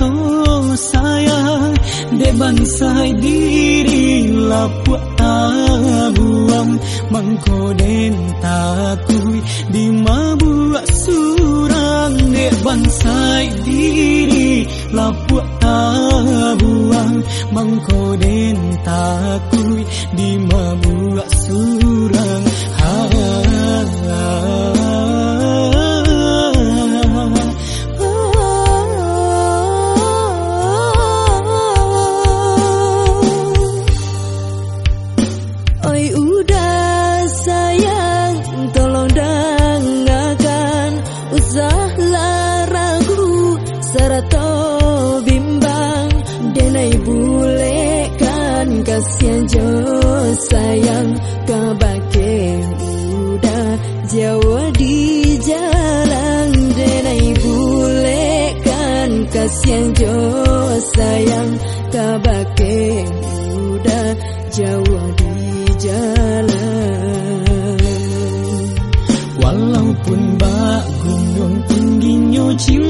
tố saya debansai diri à, lapua tabuam mangkoden takui di mabua surang debansai diri lapua tabuam mangkoden takui di mabua surang ha. Kasihan jo sayang kabake udah Jawa di jalan denai bule kan kasihan jo sayang kabake udah Jawa di jalan Walaupun bak gunung tingginya cinta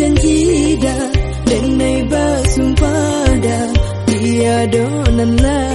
janji dah. Dan lai sumpah dah. Tiada nan lain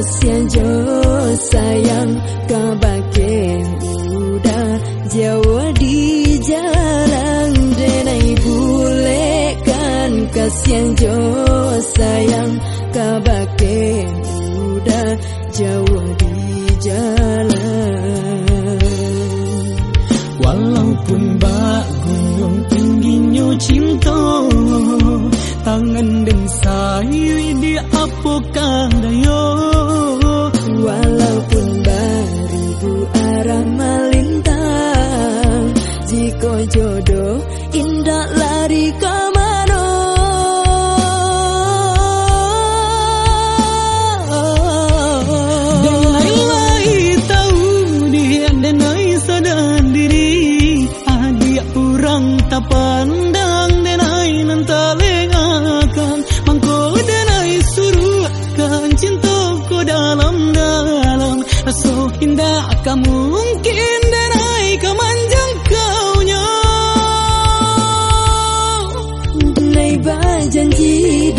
kasihan jo sayang kabake udah Jawa di jalan, Denai bulekan. Kasihan jo sayang kabake udah Jawa di jalan. Walaupun bak gunung tingginya cinta, Tangan dan sayu di melintang Jika jodoh indah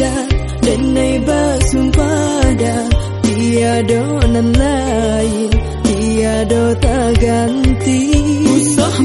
ada dan Denai sumpah dah Tiada nan lain Tiada tak ganti. Usah